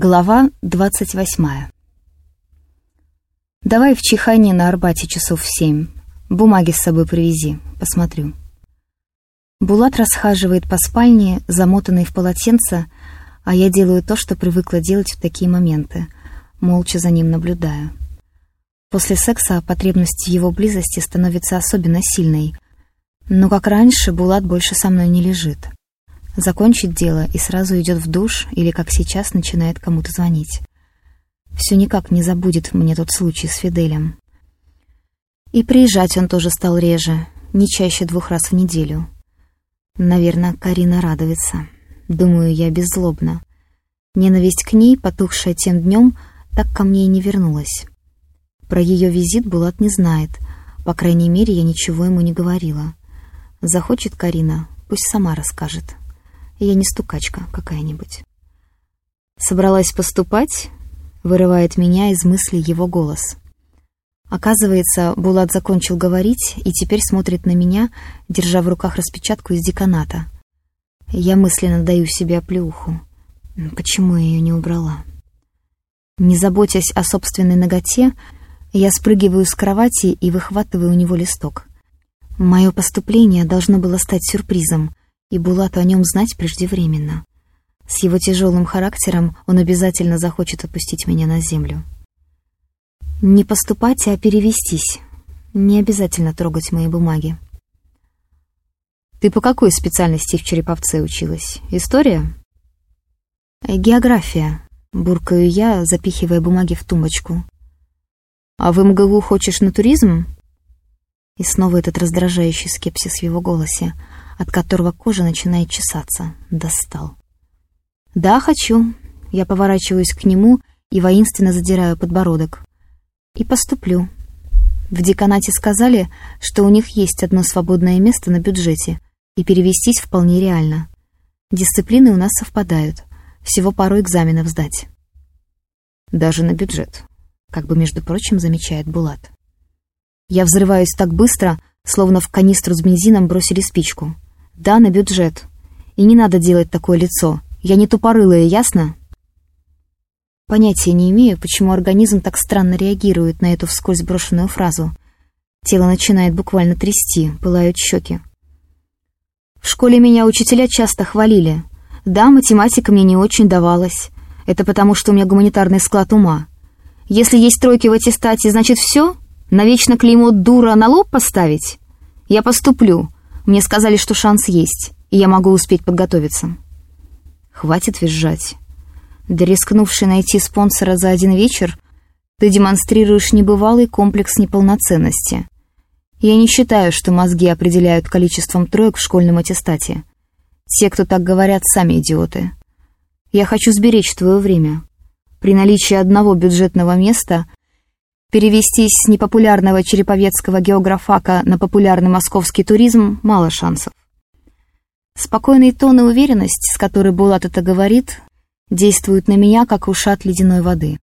Глава двадцать восьмая. «Давай в Чихане на Арбате часов в семь. Бумаги с собой привези, посмотрю». Булат расхаживает по спальне, замотанный в полотенце, а я делаю то, что привыкла делать в такие моменты, молча за ним наблюдая. После секса потребность его близости становится особенно сильной, но, как раньше, Булат больше со мной не лежит. Закончит дело и сразу идет в душ или, как сейчас, начинает кому-то звонить. Все никак не забудет мне тот случай с Фиделем. И приезжать он тоже стал реже, не чаще двух раз в неделю. Наверное, Карина радуется. Думаю, я беззлобно. Ненависть к ней, потухшая тем днем, так ко мне и не вернулась. Про ее визит Булат не знает. По крайней мере, я ничего ему не говорила. Захочет Карина, пусть сама расскажет. Я не стукачка какая-нибудь. Собралась поступать, вырывает меня из мысли его голос. Оказывается, Булат закончил говорить и теперь смотрит на меня, держа в руках распечатку из деканата. Я мысленно даю себе оплеуху. Почему я ее не убрала? Не заботясь о собственной ноготе, я спрыгиваю с кровати и выхватываю у него листок. Мое поступление должно было стать сюрпризом, и Булату о нем знать преждевременно. С его тяжелым характером он обязательно захочет опустить меня на землю. Не поступать, а перевестись. Не обязательно трогать мои бумаги. «Ты по какой специальности в Череповце училась? История?» «География», — буркаю я, запихивая бумаги в тумбочку. «А в МГУ хочешь на туризм?» И снова этот раздражающий скепсис в его голосе — от которого кожа начинает чесаться. Достал. «Да, хочу». Я поворачиваюсь к нему и воинственно задираю подбородок. «И поступлю». В деканате сказали, что у них есть одно свободное место на бюджете, и перевестись вполне реально. Дисциплины у нас совпадают. Всего пару экзаменов сдать. Даже на бюджет, как бы, между прочим, замечает Булат. Я взрываюсь так быстро, словно в канистру с бензином бросили спичку. Да, на бюджет. И не надо делать такое лицо. Я не тупорылая, ясно? Понятия не имею, почему организм так странно реагирует на эту вскользь брошенную фразу. Тело начинает буквально трясти, пылают щеки. В школе меня учителя часто хвалили. Да, математика мне не очень давалась. Это потому, что у меня гуманитарный склад ума. Если есть тройки в аттестате, значит все? Навечно клеймо дура на лоб поставить? Я поступлю, мне сказали, что шанс есть, и я могу успеть подготовиться. Хватит визжать. Да рискнувший найти спонсора за один вечер, ты демонстрируешь небывалый комплекс неполноценности. Я не считаю, что мозги определяют количеством троек в школьном аттестате. Те, кто так говорят, сами идиоты. Я хочу сберечь твое время. При наличии одного бюджетного места Перевестись с непопулярного череповецкого географака на популярный московский туризм мало шансов. Спокойный тон и уверенность, с которой Булат это говорит, действуют на меня, как ушат ледяной воды.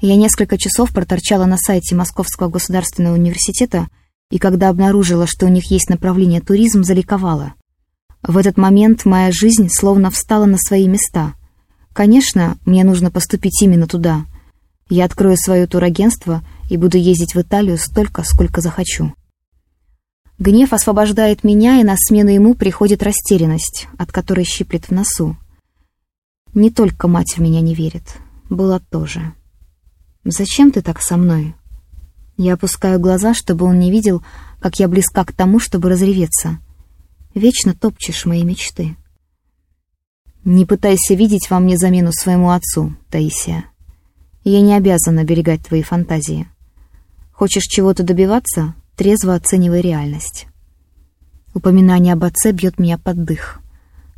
Я несколько часов проторчала на сайте Московского государственного университета, и когда обнаружила, что у них есть направление туризм, заликовала. В этот момент моя жизнь словно встала на свои места. Конечно, мне нужно поступить именно туда — я открою свое турагентство и буду ездить в Италию столько, сколько захочу. Гнев освобождает меня, и на смену ему приходит растерянность, от которой щиплет в носу. Не только мать в меня не верит, была тоже. «Зачем ты так со мной?» Я опускаю глаза, чтобы он не видел, как я близка к тому, чтобы разреветься. Вечно топчешь мои мечты. Не пытайся видеть во мне замену своему отцу, Таисия. Я не обязана оберегать твои фантазии. Хочешь чего-то добиваться, трезво оценивай реальность. Упоминание об отце бьет меня под дых.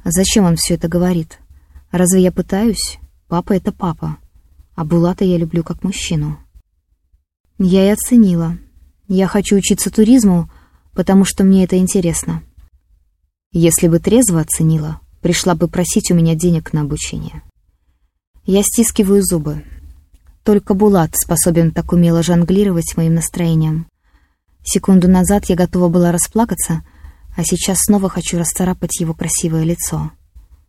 А зачем он все это говорит? Разве я пытаюсь? Папа — это папа. А Булата я люблю как мужчину. Я и оценила. Я хочу учиться туризму, потому что мне это интересно. Если бы трезво оценила, пришла бы просить у меня денег на обучение. Я стискиваю зубы. Только Булат способен так умело жонглировать моим настроением. Секунду назад я готова была расплакаться, а сейчас снова хочу расцарапать его красивое лицо.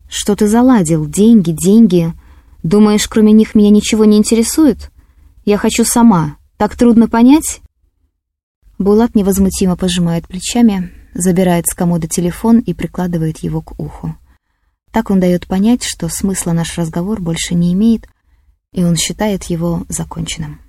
«Что ты заладил? Деньги, деньги! Думаешь, кроме них меня ничего не интересует? Я хочу сама. Так трудно понять?» Булат невозмутимо пожимает плечами, забирает с комода телефон и прикладывает его к уху. Так он дает понять, что смысла наш разговор больше не имеет, и он считает его законченным.